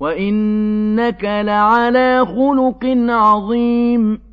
وَإِنَّكَ لَعَلَىٰ خُلُقٍ عَظِيمٍ